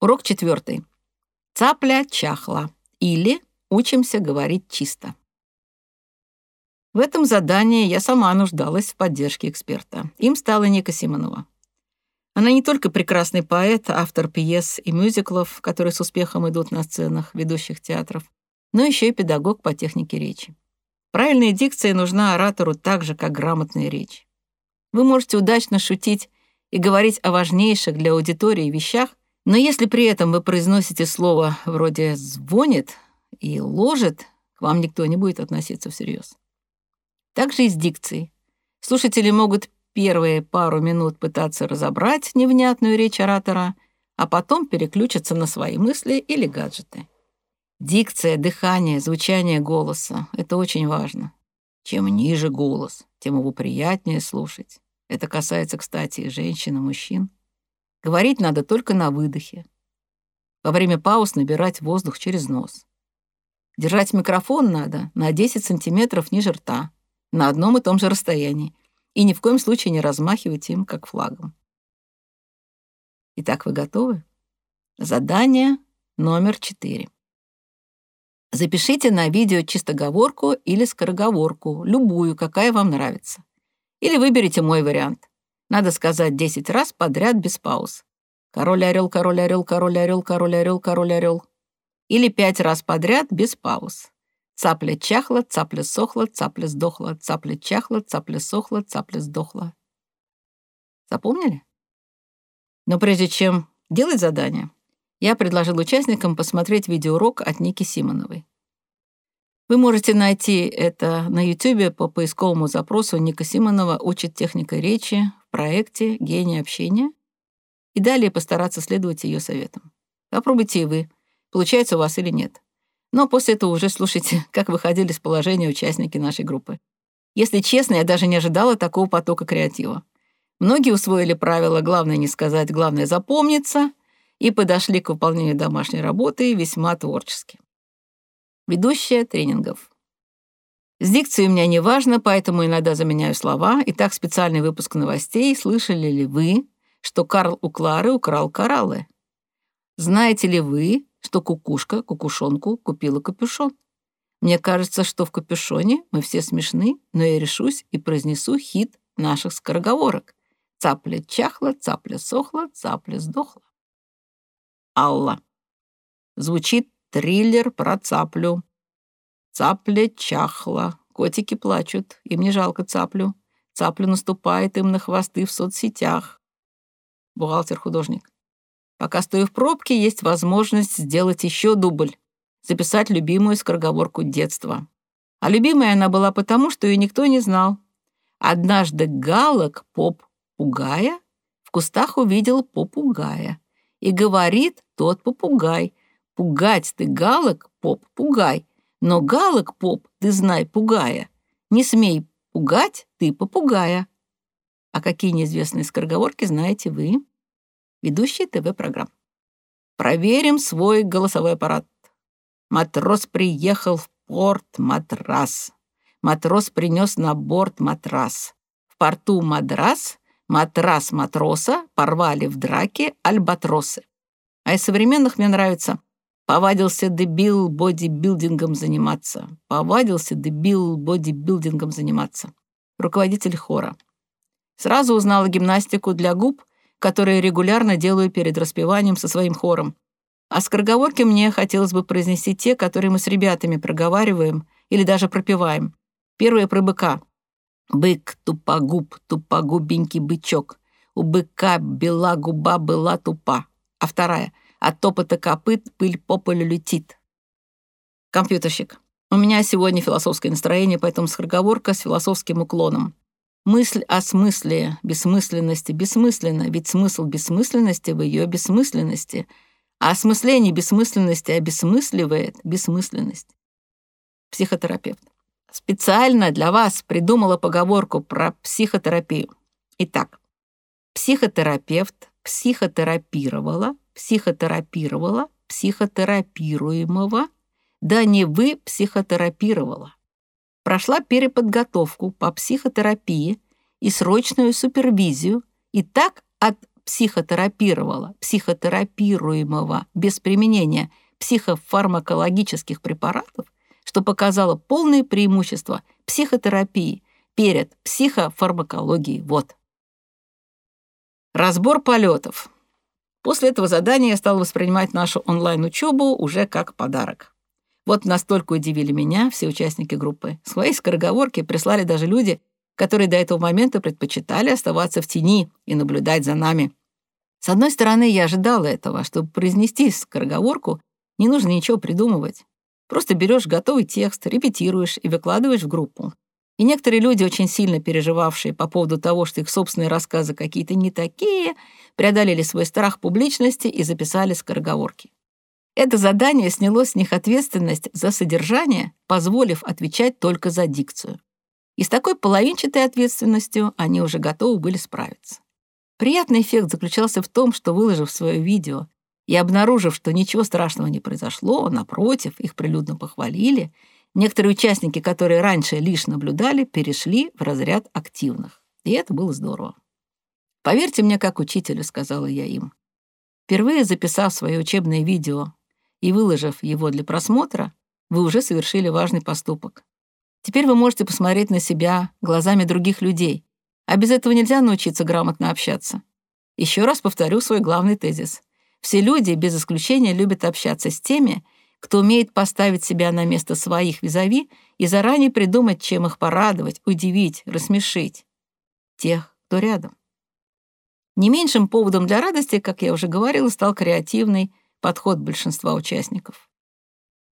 Урок четвертый. Цапля чахла. Или учимся говорить чисто. В этом задании я сама нуждалась в поддержке эксперта. Им стала Ника Симонова. Она не только прекрасный поэт, автор пьес и мюзиклов, которые с успехом идут на сценах ведущих театров, но еще и педагог по технике речи. Правильная дикция нужна оратору так же, как грамотная речь. Вы можете удачно шутить и говорить о важнейших для аудитории вещах, но если при этом вы произносите слово вроде «звонит» и «ложит», к вам никто не будет относиться всерьез. Так же и с дикцией. Слушатели могут первые пару минут пытаться разобрать невнятную речь оратора, а потом переключиться на свои мысли или гаджеты. Дикция, дыхание, звучание голоса — это очень важно. Чем ниже голос, тем его приятнее слушать. Это касается, кстати, и женщин, и мужчин. Говорить надо только на выдохе. Во время пауз набирать воздух через нос. Держать микрофон надо на 10 сантиметров ниже рта, на одном и том же расстоянии, и ни в коем случае не размахивать им, как флагом. Итак, вы готовы? Задание номер четыре. Запишите на видео чистоговорку или скороговорку, любую, какая вам нравится. Или выберите мой вариант. Надо сказать 10 раз подряд без пауз. Король орел, король орел, король орел, король орел, король орел. Или пять раз подряд без пауз. Цапля чахла, цапля сохла, цапля сдохла, цапля чахла, цапля сохла, цапля сдохла. Запомнили? Но прежде чем делать задание, я предложил участникам посмотреть видеоурок от Ники Симоновой. Вы можете найти это на YouTube по поисковому запросу Ника Симонова «Учит техникой речи» в проекте «Гений общения» и далее постараться следовать ее советам. Попробуйте и вы, получается у вас или нет. Но после этого уже слушайте, как выходили из положения участники нашей группы. Если честно, я даже не ожидала такого потока креатива. Многие усвоили правило «главное не сказать, главное запомниться», и подошли к выполнению домашней работы весьма творчески. Ведущая тренингов. С дикцией у меня не важно, поэтому иногда заменяю слова. Итак, специальный выпуск новостей. Слышали ли вы, что Карл у Клары украл кораллы? Знаете ли вы, что кукушка кукушонку купила капюшон? Мне кажется, что в капюшоне мы все смешны, но я решусь и произнесу хит наших скороговорок. Цапля чахла, цапля сохла, цапля сдохла. Алла. Звучит триллер про цаплю. Цапля чахла, котики плачут, им не жалко цаплю. Цаплю наступает им на хвосты в соцсетях. Бухгалтер-художник. Пока стою в пробке, есть возможность сделать еще дубль, записать любимую скороговорку детства. А любимая она была потому, что ее никто не знал. Однажды галок, поп пугая, в кустах увидел попугая. И говорит тот попугай, пугать ты галок, поп, пугай, но галок, поп, ты знай, пугая. Не смей пугать ты попугая. А какие неизвестные скороговорки знаете вы? Ведущие ТВ-программ. Проверим свой голосовой аппарат. Матрос приехал в порт матрас. Матрос принес на борт матрас. В порту мадрас Матрас матроса порвали в драке альбатросы. А из современных мне нравится Повадился дебил бодибилдингом заниматься. Повадился дебил бодибилдингом заниматься. Руководитель хора. Сразу узнала гимнастику для губ, которые регулярно делаю перед распеванием со своим хором. А скороговорки мне хотелось бы произнести те, которые мы с ребятами проговариваем или даже пропеваем. Первое про быка. Бык, тупогуб, тупогубенький бычок. У быка бела губа была тупа. А вторая — от топота копыт пыль по полю летит. Компьютерщик. У меня сегодня философское настроение, поэтому скороговорка с философским уклоном. Мысль о смысле, бессмысленности бессмысленна, ведь смысл бессмысленности в ее бессмысленности, а осмысление бессмысленности обесмысливает бессмысленность. Психотерапевт. Специально для вас придумала поговорку про психотерапию. Итак, психотерапевт психотерапировала, психотерапировала, психотерапируемого, да не вы психотерапировала. Прошла переподготовку по психотерапии и срочную супервизию, и так от психотерапировала психотерапируемого без применения психофармакологических препаратов, что показало полное преимущество психотерапии перед психофармакологией. Вот. Разбор полетов. После этого задания я стал воспринимать нашу онлайн-учебу уже как подарок. Вот настолько удивили меня все участники группы. Свои скороговорки прислали даже люди, которые до этого момента предпочитали оставаться в тени и наблюдать за нами. С одной стороны, я ожидала этого. Чтобы произнести скороговорку, не нужно ничего придумывать. Просто берешь готовый текст, репетируешь и выкладываешь в группу. И некоторые люди, очень сильно переживавшие по поводу того, что их собственные рассказы какие-то не такие, преодолели свой страх публичности и записали скороговорки. Это задание сняло с них ответственность за содержание, позволив отвечать только за дикцию. И с такой половинчатой ответственностью они уже готовы были справиться. Приятный эффект заключался в том, что, выложив свое видео и обнаружив, что ничего страшного не произошло, напротив, их прилюдно похвалили, некоторые участники, которые раньше лишь наблюдали, перешли в разряд активных. И это было здорово. «Поверьте мне, как учителю», — сказала я им. Впервые записав свое учебное видео и выложив его для просмотра, вы уже совершили важный поступок. Теперь вы можете посмотреть на себя глазами других людей, а без этого нельзя научиться грамотно общаться. Еще раз повторю свой главный тезис. Все люди, без исключения, любят общаться с теми, кто умеет поставить себя на место своих визави и заранее придумать, чем их порадовать, удивить, рассмешить. Тех, кто рядом. Не меньшим поводом для радости, как я уже говорила, стал креативный подход большинства участников.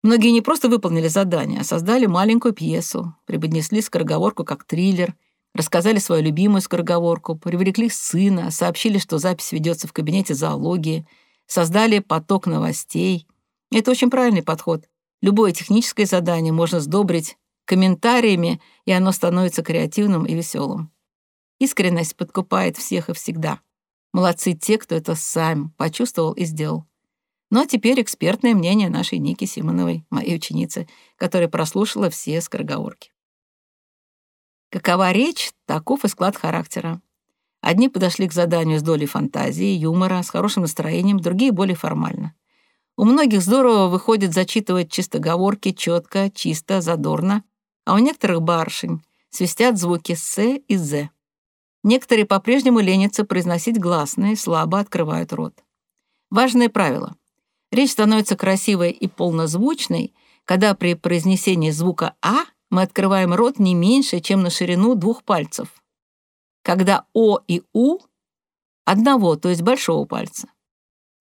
Многие не просто выполнили задание, а создали маленькую пьесу, преподнесли скороговорку как триллер, рассказали свою любимую скороговорку, привлекли сына, сообщили, что запись ведется в кабинете зоологии, создали поток новостей. Это очень правильный подход. Любое техническое задание можно сдобрить комментариями, и оно становится креативным и веселым. Искренность подкупает всех и всегда. Молодцы те, кто это сам почувствовал и сделал. Ну а теперь экспертное мнение нашей Ники Симоновой, моей ученицы, которая прослушала все скороговорки. Какова речь, таков и склад характера. Одни подошли к заданию с долей фантазии, юмора, с хорошим настроением, другие более формально. У многих здорово выходит зачитывать чистоговорки четко, чисто, задорно, а у некоторых барышень свистят звуки «с» и «з». Некоторые по-прежнему ленятся произносить гласные, слабо открывают рот. Важное правило. Речь становится красивой и полнозвучной, когда при произнесении звука «а» мы открываем рот не меньше, чем на ширину двух пальцев. Когда «о» и «у» — одного, то есть большого пальца.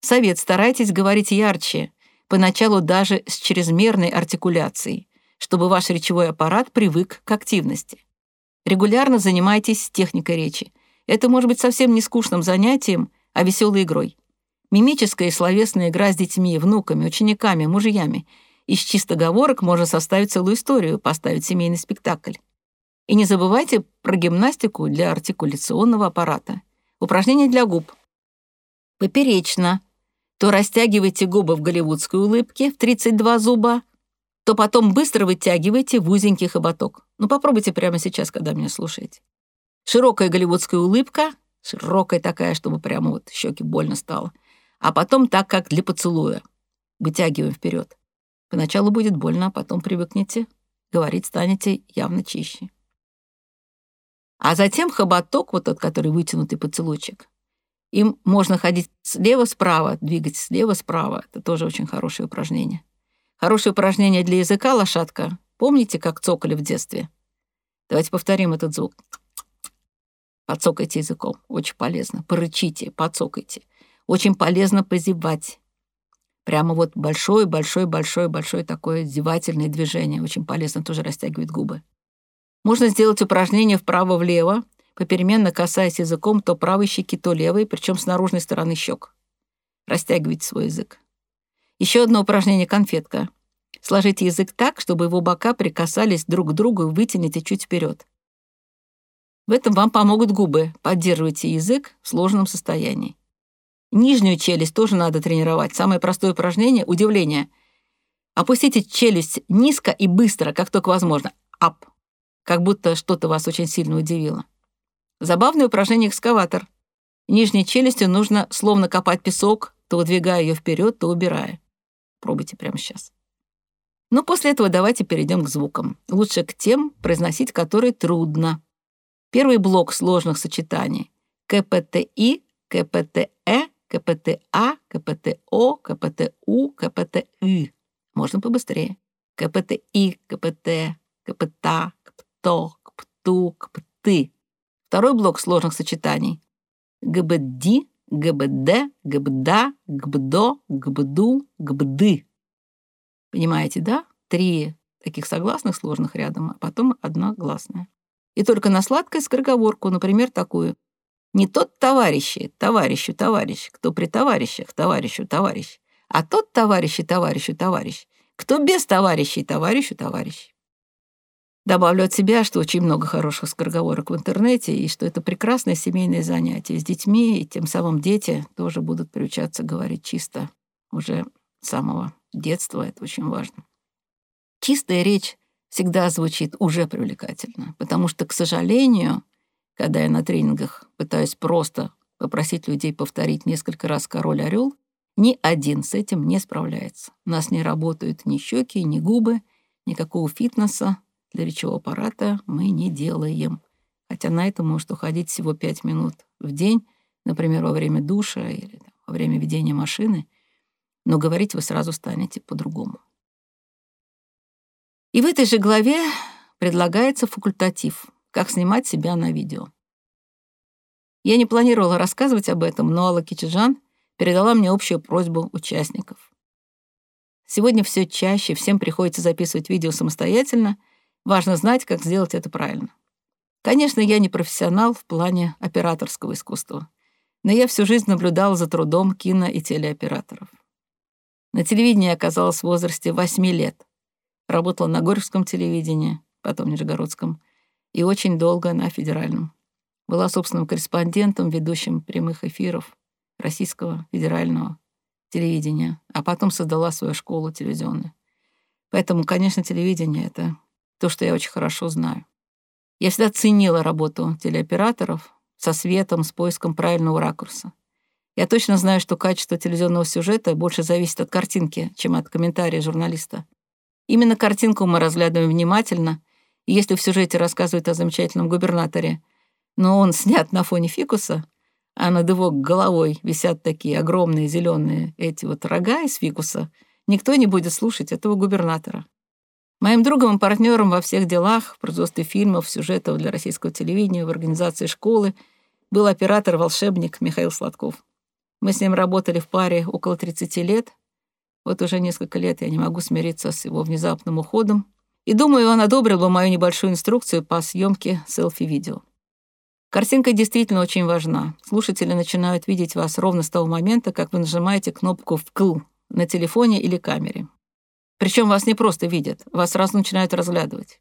Совет, старайтесь говорить ярче, поначалу даже с чрезмерной артикуляцией, чтобы ваш речевой аппарат привык к активности. Регулярно занимайтесь техникой речи. Это может быть совсем не скучным занятием, а веселой игрой. Мимическая и словесная игра с детьми, внуками, учениками, мужьями. Из чистоговорок можно составить целую историю, поставить семейный спектакль. И не забывайте про гимнастику для артикуляционного аппарата. Упражнения для губ. Поперечно. То растягивайте губы в голливудской улыбке в 32 зуба, то потом быстро вытягивайте в узенький хоботок. Ну, попробуйте прямо сейчас, когда меня слушаете. Широкая голливудская улыбка, широкая такая, чтобы прямо вот щеки больно стало — а потом так, как для поцелуя. Вытягиваем вперед. Поначалу будет больно, а потом привыкнете. Говорить станете явно чище. А затем хоботок, вот тот, который вытянутый поцелуйчик, им можно ходить слева-справа, двигать слева-справа. Это тоже очень хорошее упражнение. Хорошее упражнение для языка лошадка. Помните, как цокали в детстве? Давайте повторим этот звук. Подцокайте языком. Очень полезно. Порычите, подцокайте. Очень полезно позевать. Прямо вот большое-большое-большое-большое такое зевательное движение. Очень полезно, тоже растягивает губы. Можно сделать упражнение вправо-влево, попеременно касаясь языком то правой щеки, то левой, причем с наружной стороны щек. Растягивайте свой язык. Еще одно упражнение — конфетка. Сложите язык так, чтобы его бока прикасались друг к другу и вытяните чуть вперед. В этом вам помогут губы. Поддерживайте язык в сложном состоянии. Нижнюю челюсть тоже надо тренировать. Самое простое упражнение — удивление. Опустите челюсть низко и быстро, как только возможно. Ап. Как будто что-то вас очень сильно удивило. Забавное упражнение экскаватор. Нижней челюстью нужно словно копать песок, то выдвигая ее вперед, то убирая. Пробуйте прямо сейчас. Но после этого давайте перейдем к звукам. Лучше к тем, произносить которые трудно. Первый блок сложных сочетаний. КПТИ, КПТЭ, КПТА, КПТО, КПТУ, КПТИ. Можно побыстрее. КПТИ, КПТ, КПТА, КПТО, КПТУ, КПТы. Второй блок сложных сочетаний. ГБД, ГБД, ГБДА, ГБДО, ГБДУ, ГБДы. Понимаете, да? Три таких согласных сложных рядом, а потом одна гласная. И только на сладкой скороговорку, например, такую. Не тот товарищи, товарищу, товарищ, кто при товарищах, товарищу, товарищ, а тот товарищи, товарищу, товарищ, кто без товарищей, товарищу, товарищ. Добавлю от себя, что очень много хороших скороговорок в интернете, и что это прекрасное семейное занятие с детьми, и тем самым дети тоже будут приучаться говорить чисто уже самого детства. Это очень важно. Чистая речь всегда звучит уже привлекательно, потому что, к сожалению, когда я на тренингах пытаюсь просто попросить людей повторить несколько раз «король орел, ни один с этим не справляется. У нас не работают ни щеки, ни губы, никакого фитнеса, для речевого аппарата мы не делаем. Хотя на это может уходить всего 5 минут в день, например, во время душа или во время ведения машины, но говорить вы сразу станете по-другому. И в этой же главе предлагается факультатив, как снимать себя на видео. Я не планировала рассказывать об этом, но Алла Кичижан передала мне общую просьбу участников. Сегодня все чаще всем приходится записывать видео самостоятельно — Важно знать, как сделать это правильно. Конечно, я не профессионал в плане операторского искусства, но я всю жизнь наблюдал за трудом кино- и телеоператоров. На телевидении оказалась в возрасте 8 лет. Работала на Горьковском телевидении, потом Нижегородском, и очень долго на федеральном. Была собственным корреспондентом, ведущим прямых эфиров российского федерального телевидения, а потом создала свою школу телевизионную. Поэтому, конечно, телевидение — это то, что я очень хорошо знаю. Я всегда ценила работу телеоператоров со светом, с поиском правильного ракурса. Я точно знаю, что качество телевизионного сюжета больше зависит от картинки, чем от комментария журналиста. Именно картинку мы разглядываем внимательно, и если в сюжете рассказывают о замечательном губернаторе, но он снят на фоне фикуса, а над его головой висят такие огромные зеленые эти вот рога из фикуса, никто не будет слушать этого губернатора. Моим другом и партнером во всех делах, в производстве фильмов, сюжетов для российского телевидения, в организации школы, был оператор-волшебник Михаил Сладков. Мы с ним работали в паре около 30 лет. Вот уже несколько лет я не могу смириться с его внезапным уходом. И думаю, он одобрил бы мою небольшую инструкцию по съемке селфи-видео. Картинка действительно очень важна. Слушатели начинают видеть вас ровно с того момента, как вы нажимаете кнопку «вкл» на телефоне или камере. Причем вас не просто видят, вас сразу начинают разглядывать.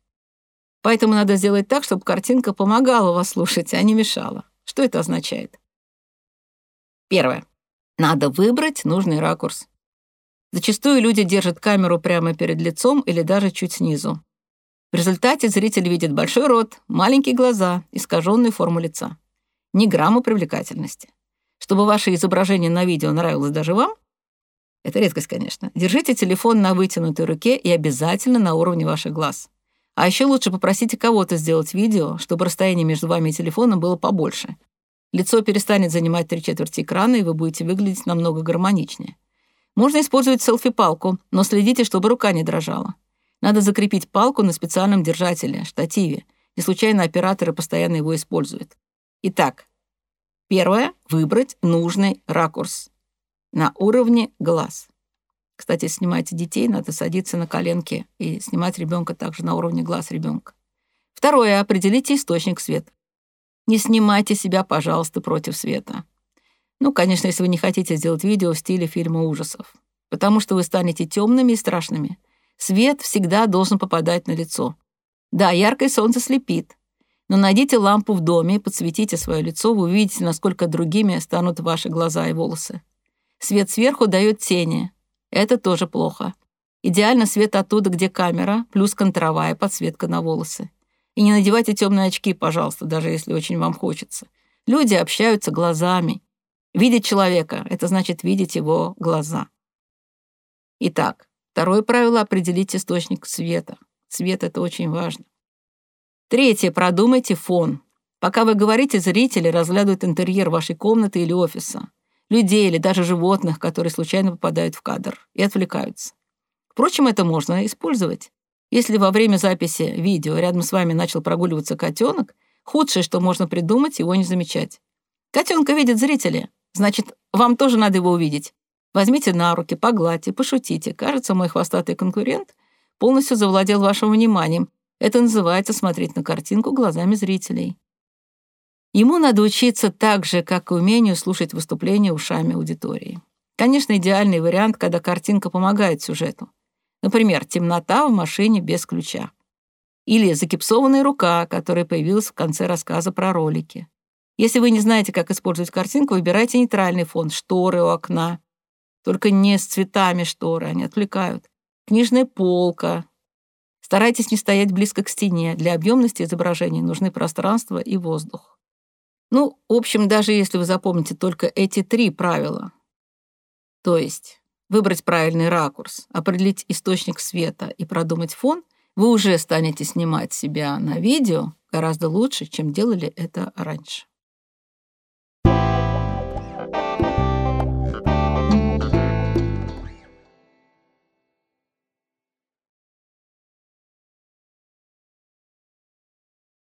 Поэтому надо сделать так, чтобы картинка помогала вас слушать, а не мешала. Что это означает? Первое. Надо выбрать нужный ракурс. Зачастую люди держат камеру прямо перед лицом или даже чуть снизу. В результате зритель видит большой рот, маленькие глаза, искаженную форму лица. Ни грамма привлекательности. Чтобы ваше изображение на видео нравилось даже вам, это редкость, конечно. Держите телефон на вытянутой руке и обязательно на уровне ваших глаз. А еще лучше попросите кого-то сделать видео, чтобы расстояние между вами и телефоном было побольше. Лицо перестанет занимать три четверти экрана, и вы будете выглядеть намного гармоничнее. Можно использовать селфи-палку, но следите, чтобы рука не дрожала. Надо закрепить палку на специальном держателе, штативе. Не случайно операторы постоянно его используют. Итак, первое — выбрать нужный ракурс на уровне глаз. Кстати, снимайте детей, надо садиться на коленки и снимать ребенка также на уровне глаз ребенка. Второе. Определите источник света. Не снимайте себя, пожалуйста, против света. Ну, конечно, если вы не хотите сделать видео в стиле фильма ужасов. Потому что вы станете темными и страшными. Свет всегда должен попадать на лицо. Да, яркое солнце слепит. Но найдите лампу в доме, подсветите свое лицо, вы увидите, насколько другими станут ваши глаза и волосы. Свет сверху дает тени. Это тоже плохо. Идеально свет оттуда, где камера, плюс контровая подсветка на волосы. И не надевайте темные очки, пожалуйста, даже если очень вам хочется. Люди общаются глазами. Видеть человека — это значит видеть его глаза. Итак, второе правило — определить источник света. Свет — это очень важно. Третье — продумайте фон. Пока вы говорите, зрители разглядывают интерьер вашей комнаты или офиса, людей или даже животных, которые случайно попадают в кадр, и отвлекаются. Впрочем, это можно использовать. Если во время записи видео рядом с вами начал прогуливаться котенок, худшее, что можно придумать, его не замечать. Котенка видят зрители, значит, вам тоже надо его увидеть. Возьмите на руки, погладьте, пошутите. Кажется, мой хвостатый конкурент полностью завладел вашим вниманием. Это называется смотреть на картинку глазами зрителей. Ему надо учиться так же, как и умению слушать выступления ушами аудитории. Конечно, идеальный вариант, когда картинка помогает сюжету. Например, темнота в машине без ключа. Или закипсованная рука, которая появилась в конце рассказа про ролики. Если вы не знаете, как использовать картинку, выбирайте нейтральный фон, шторы у окна. Только не с цветами шторы, они отвлекают. Книжная полка. Старайтесь не стоять близко к стене. Для объемности изображений нужны пространство и воздух. Ну, в общем, даже если вы запомните только эти три правила, то есть выбрать правильный ракурс, определить источник света и продумать фон, вы уже станете снимать себя на видео гораздо лучше, чем делали это раньше.